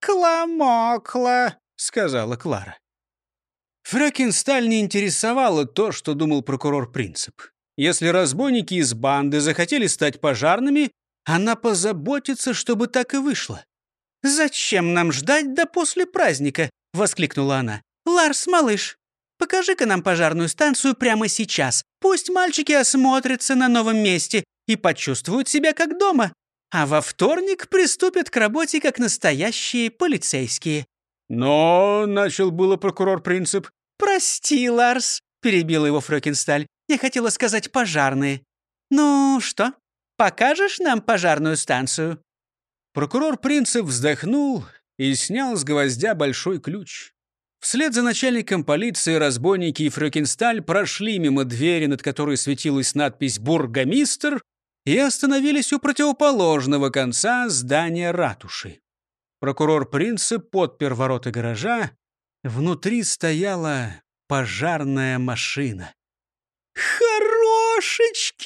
«Мокла-мокла», — сказала Клара. Фрекенсталь не интересовало то, что думал прокурор Принцип. Если разбойники из банды захотели стать пожарными, она позаботится, чтобы так и вышло. «Зачем нам ждать до после праздника?» — воскликнула она. «Ларс, малыш, покажи-ка нам пожарную станцию прямо сейчас. Пусть мальчики осмотрятся на новом месте и почувствуют себя как дома, а во вторник приступят к работе как настоящие полицейские». «Но...» — начал было прокурор Принцип. «Прости, Ларс», — перебила его Фрёкинсталь. «Я хотела сказать пожарные». «Ну что, покажешь нам пожарную станцию?» Прокурор Принцип вздохнул и снял с гвоздя большой ключ. Вслед за начальником полиции разбойники и Фрёкинсталь прошли мимо двери, над которой светилась надпись «Бургомистр», и остановились у противоположного конца здания ратуши. Прокурор Принцип подпер ворота гаража. Внутри стояла пожарная машина. «Хорошечки!»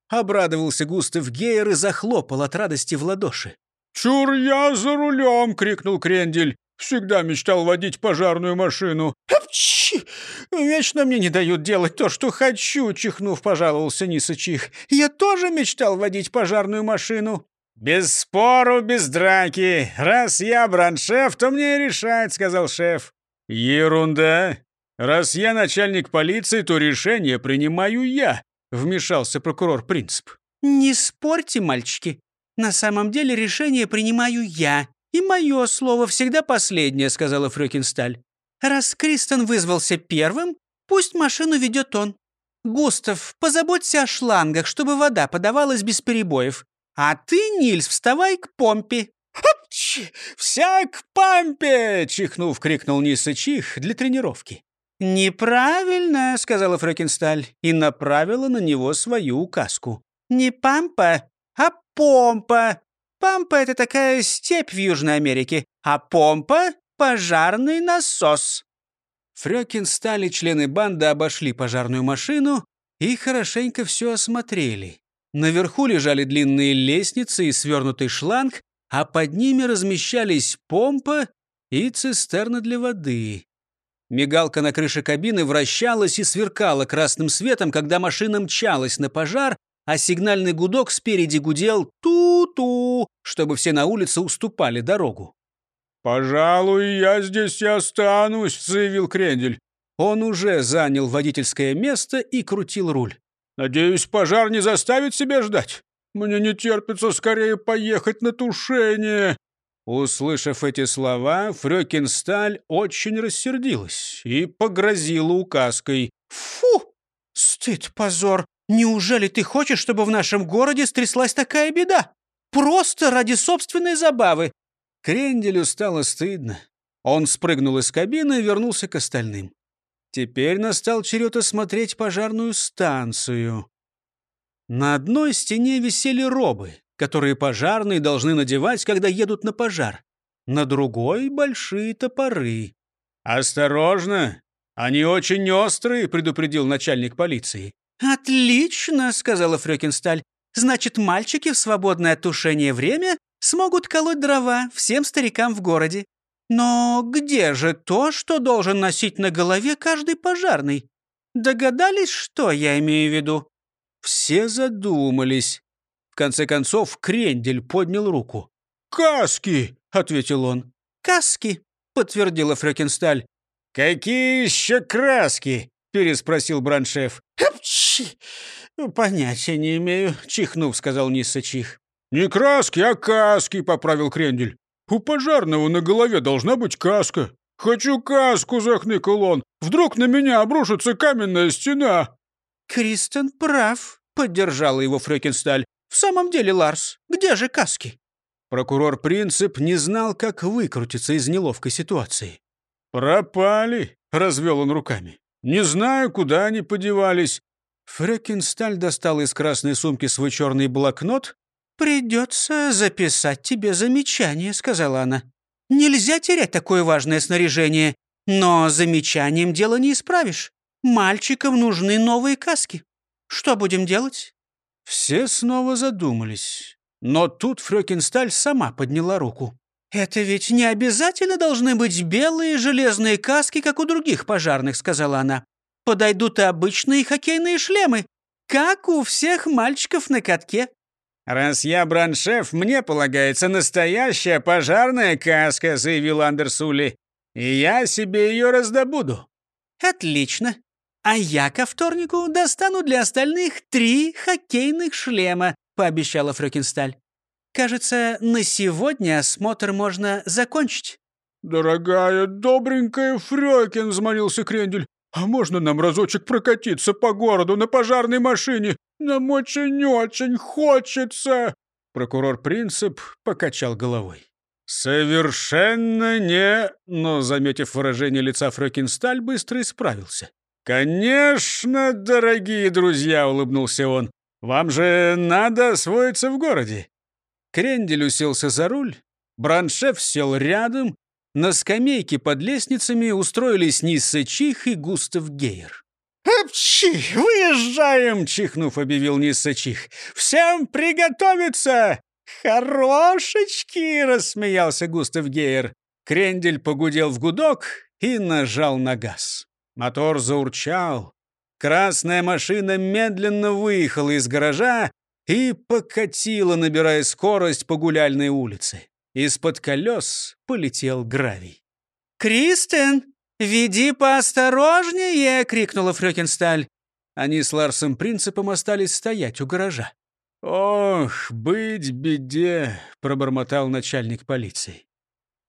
— обрадовался Густав Гейер и захлопал от радости в ладоши. «Чур я за рулем!» — крикнул Крендель. Всегда мечтал водить пожарную машину. «Апчи! Вечно мне не дают делать то, что хочу!» — чихнув, пожаловался Нисычих. «Я тоже мечтал водить пожарную машину!» «Без спору, без драки! Раз я браншеф, то мне и решать!» — сказал шеф. «Ерунда! Раз я начальник полиции, то решение принимаю я!» — вмешался прокурор Принцип. «Не спорьте, мальчики! На самом деле решение принимаю я!» «И мое слово всегда последнее», — сказала Фрёкинсталь. «Раз Кристен вызвался первым, пусть машину ведет он. Густав, позаботься о шлангах, чтобы вода подавалась без перебоев. А ты, Нильс, вставай к помпе». «Хапчи! Вся к помпе!» — чихнув, крикнул Ниса Чих для тренировки. «Неправильно», — сказала Фрёкинсталь и направила на него свою указку. «Не пампа, а помпа. Пампа — это такая степь в Южной Америке, а помпа — пожарный насос». Фрёкин стали члены банды обошли пожарную машину и хорошенько все осмотрели. Наверху лежали длинные лестницы и свернутый шланг, а под ними размещались помпа и цистерна для воды. Мигалка на крыше кабины вращалась и сверкала красным светом, когда машина мчалась на пожар, а сигнальный гудок спереди гудел «ту-ту», чтобы все на улице уступали дорогу. «Пожалуй, я здесь и останусь», — заявил Крендель. Он уже занял водительское место и крутил руль. «Надеюсь, пожар не заставит себя ждать. Мне не терпится скорее поехать на тушение». Услышав эти слова, Фрёкинсталь очень рассердилась и погрозила указкой. «Фу! Стыд, позор! Неужели ты хочешь, чтобы в нашем городе стряслась такая беда? Просто ради собственной забавы!» Кренделю стало стыдно. Он спрыгнул из кабины и вернулся к остальным. Теперь настал черед осмотреть пожарную станцию. На одной стене висели робы, которые пожарные должны надевать, когда едут на пожар. На другой — большие топоры. «Осторожно! Они очень острые», — предупредил начальник полиции. «Отлично!» — сказала Фрёкинсталь. «Значит, мальчики в свободное от тушения время смогут колоть дрова всем старикам в городе. Но где же то, что должен носить на голове каждый пожарный? Догадались, что я имею в виду?» Все задумались. В конце концов, Крендель поднял руку. «Каски!» — ответил он. «Каски!» — подтвердила Фрёкинсталь. «Какие еще краски?» — переспросил Браншеф. «Апчи! Понятия не имею», — чихнув, сказал Нисса Чих. «Не краски, а каски», — поправил Крендель. «У пожарного на голове должна быть каска. Хочу каску», — захныкал он. «Вдруг на меня обрушится каменная стена». «Кристен прав», — поддержала его Фрекенсталь. «В самом деле, Ларс, где же каски?» Прокурор Принцип не знал, как выкрутиться из неловкой ситуации. «Пропали», — развел он руками. Не знаю, куда они подевались». Фрекенсталь достал из красной сумки свой черный блокнот. «Придется записать тебе замечание», — сказала она. «Нельзя терять такое важное снаряжение, но замечанием дело не исправишь. Мальчикам нужны новые каски. Что будем делать?» Все снова задумались. Но тут Фрёкинсталь сама подняла руку. «Это ведь не обязательно должны быть белые железные каски, как у других пожарных», — сказала она. «Подойдут и обычные хоккейные шлемы, как у всех мальчиков на катке». «Раз я браншеф, мне полагается настоящая пожарная каска», — заявил Андерсули. «И я себе ее раздобуду». «Отлично. А я ко вторнику достану для остальных три хоккейных шлема», — пообещала Фрёкинсталь. Кажется, на сегодня осмотр можно закончить. «Дорогая, добренькая Фрёкин», — взмолился Крендель, «а можно нам разочек прокатиться по городу на пожарной машине? Нам очень-очень хочется!» Прокурор Принцип покачал головой. «Совершенно не...» Но, заметив выражение лица Фрёкинсталь, быстро исправился. «Конечно, дорогие друзья!» — улыбнулся он. «Вам же надо освоиться в городе. Крендель уселся за руль, Браншев сел рядом, на скамейке под лестницами устроились Нисса Чих и Густав Гейер. «Апчи! Выезжаем!» — чихнув, объявил Нисса Чих. «Всем приготовиться!» «Хорошечки!» — рассмеялся Густав Гейер. Крендель погудел в гудок и нажал на газ. Мотор заурчал. Красная машина медленно выехала из гаража и покатила, набирая скорость по гуляльной улице. Из-под колес полетел гравий. «Кристен, веди поосторожнее!» — крикнула Фрёкинсталь. Они с Ларсом Принципом остались стоять у гаража. «Ох, быть беде!» — пробормотал начальник полиции.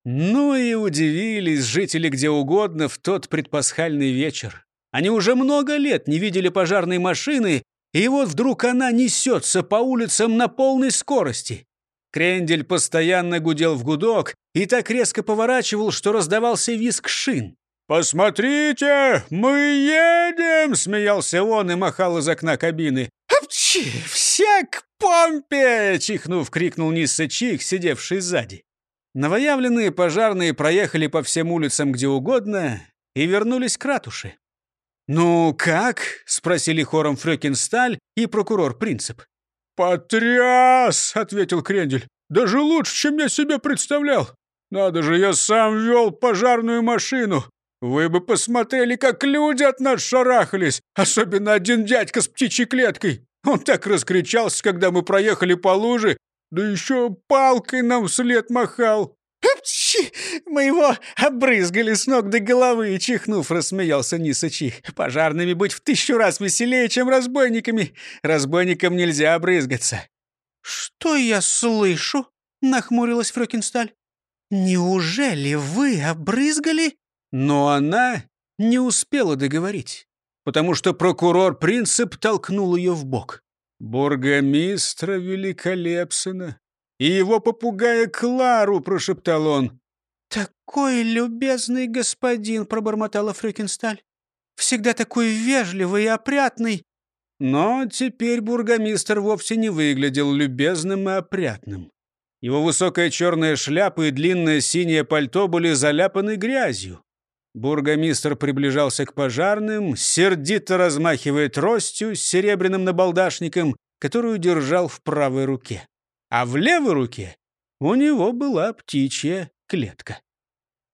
Ну и удивились жители где угодно в тот предпасхальный вечер. Они уже много лет не видели пожарной машины и вот вдруг она несется по улицам на полной скорости. Крендель постоянно гудел в гудок и так резко поворачивал, что раздавался визг шин. «Посмотрите, мы едем!» — смеялся он и махал из окна кабины. «Апчи! Все к помпе!» — чихнув, крикнул Нисса Чих, сидевший сзади. Новоявленные пожарные проехали по всем улицам где угодно и вернулись к ратуше. «Ну как?» — спросили хором Фрёкинсталь и прокурор Принцип. «Потряс!» — ответил Крендель. «Даже лучше, чем я себе представлял. Надо же, я сам вел пожарную машину. Вы бы посмотрели, как люди от нас шарахались, особенно один дядька с птичьей клеткой. Он так раскричался, когда мы проехали по луже, да еще палкой нам вслед махал. «Апчи! Мы его обрызгали с ног до головы!» Чихнув, рассмеялся Нисычих. «Пожарными быть в тысячу раз веселее, чем разбойниками. Разбойникам нельзя обрызгаться». «Что я слышу?» — нахмурилась Фрёкинсталь. «Неужели вы обрызгали?» Но она не успела договорить, потому что прокурор Принцип толкнул ее в бок. «Бургомистра Великолепсона и его попугая Клару!» — прошептал он. «Такой любезный господин!» — пробормотала Фрюкенсталь. «Всегда такой вежливый и опрятный!» Но теперь бургомистр вовсе не выглядел любезным и опрятным. Его высокая черная шляпа и длинное синее пальто были заляпаны грязью. Бургомистр приближался к пожарным, сердито размахивая тростью с серебряным набалдашником, которую держал в правой руке а в левой руке у него была птичья клетка.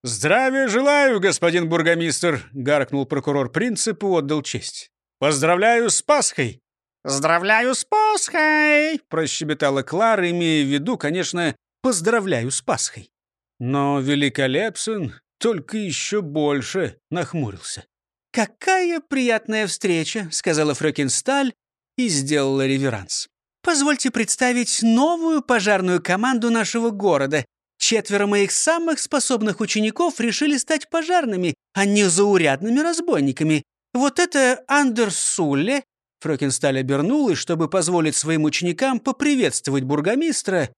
«Здравия желаю, господин бургомистр!» — гаркнул прокурор принцип и отдал честь. «Поздравляю с Пасхой!» «Поздравляю с Пасхой!» — прощебетала Клара, имея в виду, конечно, «поздравляю с Пасхой». Но Великолепсон только еще больше нахмурился. «Какая приятная встреча!» — сказала Фрёкинсталь и сделала реверанс. Позвольте представить новую пожарную команду нашего города. Четверо моих самых способных учеников решили стать пожарными, а не заурядными разбойниками. Вот это Андерс Сулле». Фрёкинсталь обернулась, чтобы позволить своим ученикам поприветствовать бургомистра,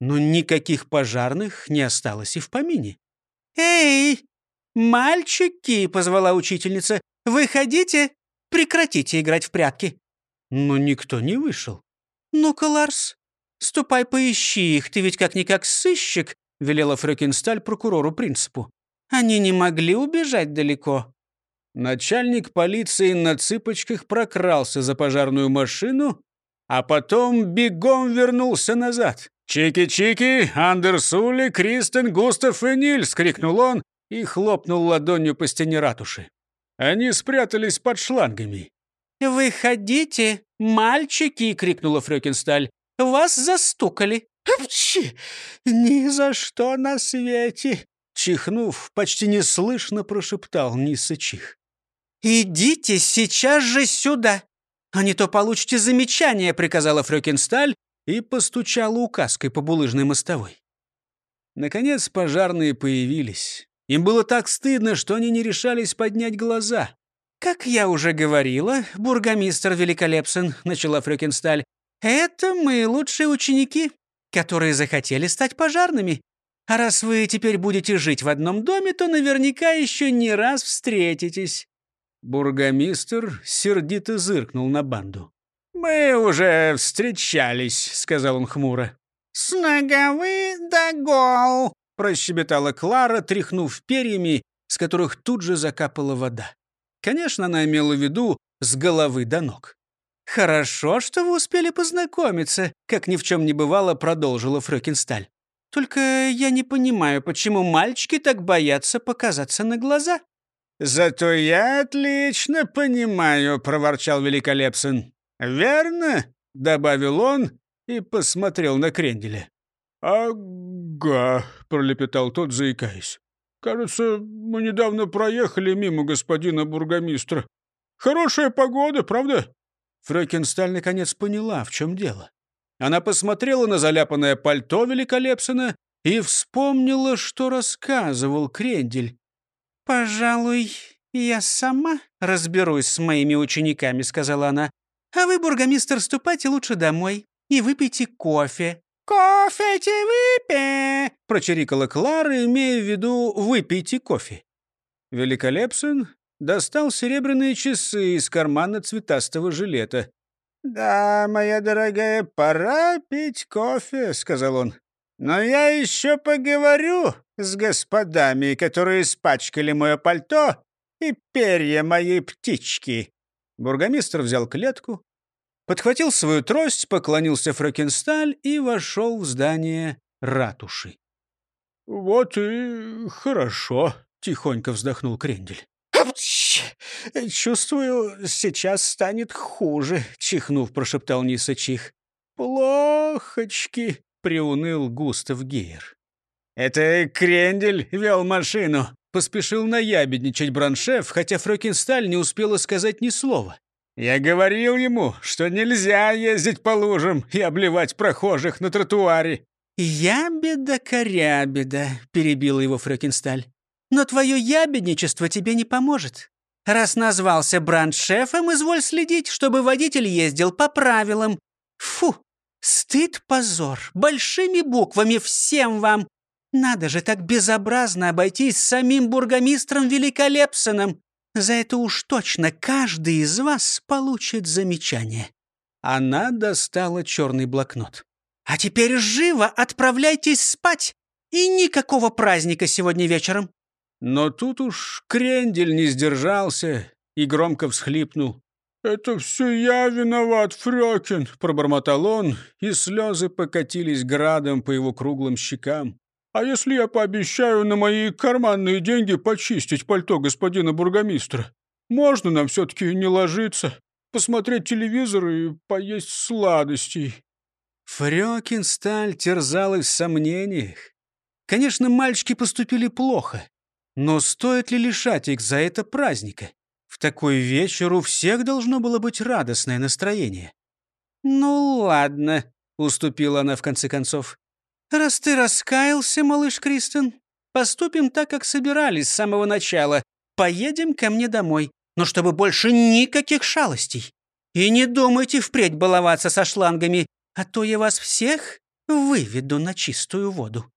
но никаких пожарных не осталось и в помине. «Эй, мальчики!» — позвала учительница. «Выходите, прекратите играть в прятки». Но никто не вышел. «Ну-ка, Ларс, ступай поищи их, ты ведь как-никак сыщик», — велела Фрёкинсталь прокурору принципу. «Они не могли убежать далеко». Начальник полиции на цыпочках прокрался за пожарную машину, а потом бегом вернулся назад. «Чики-чики, Андерсули, Кристен, Густав и Нильс!» — крикнул он и хлопнул ладонью по стене ратуши. Они спрятались под шлангами. «Выходите, мальчики!» — крикнула Фрёкинсталь. «Вас застукали!» «Апчи! Ни за что на свете!» Чихнув, почти неслышно прошептал Ниссачих. «Идите сейчас же сюда, а не то получите замечание», — приказала Фрёкинсталь и постучала указкой по булыжной мостовой. Наконец пожарные появились. Им было так стыдно, что они не решались поднять глаза. «Как я уже говорила, бургомистр Великолепсон», — начала Фрёкинсталь, «это мы лучшие ученики, которые захотели стать пожарными. А раз вы теперь будете жить в одном доме, то наверняка еще не раз встретитесь». Бургомистр сердито зыркнул на банду. «Мы уже встречались», — сказал он хмуро. «С ноговы до гол», — прощебетала Клара, тряхнув перьями, с которых тут же закапала вода. Конечно, она имела в виду с головы до ног. «Хорошо, что вы успели познакомиться», — как ни в чем не бывало, продолжила Фрёкинсталь. «Только я не понимаю, почему мальчики так боятся показаться на глаза». «Зато я отлично понимаю», — проворчал Великолепсон. «Верно?» — добавил он и посмотрел на Кренделя. «Ага», — пролепетал тот, заикаясь. Кажется, мы недавно проехали мимо господина бургомистра. Хорошая погода, правда?» Фрекенсталь наконец поняла, в чем дело. Она посмотрела на заляпанное пальто Великолепсона и вспомнила, что рассказывал Крендель. «Пожалуй, я сама разберусь с моими учениками», — сказала она. «А вы, бургомистр, ступайте лучше домой и выпейте кофе. «Кофе выпей!» — прочирикала Клара, имея в виду «выпейте кофе». Великолепсон достал серебряные часы из кармана цветастого жилета. «Да, моя дорогая, пора пить кофе», — сказал он. «Но я еще поговорю с господами, которые испачкали мое пальто и перья моей птички». Бургомистр взял клетку, подхватил свою трость, поклонился Фракенсталь и вошел в здание ратуши. «Вот и хорошо», — тихонько вздохнул Крендель. «Чувствую, сейчас станет хуже», — чихнув, прошептал Ниса Чих. «Плохочки», — приуныл Густав Гейер. «Это Крендель вел машину», — поспешил наябедничать Браншеф, хотя Фрёкинсталь не успела сказать ни слова. Я говорил ему, что нельзя ездить по лужам и обливать прохожих на тротуаре. «Ябеда-корябеда», — перебил его Фрёкинсталь. «Но твое ябедничество тебе не поможет. Раз назвался бранд-шефом, изволь следить, чтобы водитель ездил по правилам. Фу, стыд-позор, большими буквами всем вам. Надо же так безобразно обойтись с самим бургомистром Великолепсоном. За это уж точно каждый из вас получит замечание». Она достала черный блокнот. «А теперь живо отправляйтесь спать! И никакого праздника сегодня вечером!» Но тут уж Крендель не сдержался и громко всхлипнул. «Это все я виноват, Фрёкин!» — пробормотал он, и слезы покатились градом по его круглым щекам. А если я пообещаю на мои карманные деньги почистить пальто господина бургомистра? Можно нам все-таки не ложиться, посмотреть телевизор и поесть сладостей?» Фрёкинсталь терзалась в сомнениях. Конечно, мальчики поступили плохо, но стоит ли лишать их за это праздника? В такой вечер у всех должно было быть радостное настроение. «Ну ладно», — уступила она в конце концов. «Раз ты раскаялся, малыш Кристен, поступим так, как собирались с самого начала. Поедем ко мне домой, но чтобы больше никаких шалостей. И не думайте впредь баловаться со шлангами, а то я вас всех выведу на чистую воду».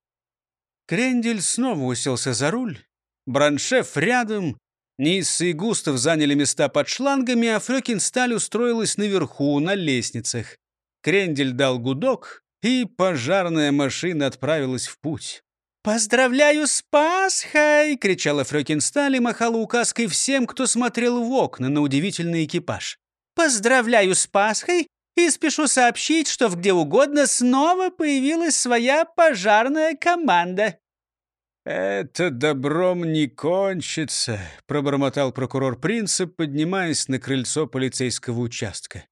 Крендель снова уселся за руль. Браншеф рядом. Нисса и Густав заняли места под шлангами, а Фрёкинсталь устроилась наверху, на лестницах. Крендель дал гудок, и пожарная машина отправилась в путь. «Поздравляю с Пасхой!» — кричала Фрёкинсталь и махала указкой всем, кто смотрел в окна на удивительный экипаж. «Поздравляю с Пасхой И спешу сообщить, что в где угодно снова появилась своя пожарная команда». «Это добром не кончится», — пробормотал прокурор Принцип, поднимаясь на крыльцо полицейского участка.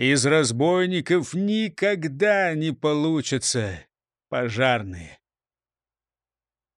«Из разбойников никогда не получатся пожарные».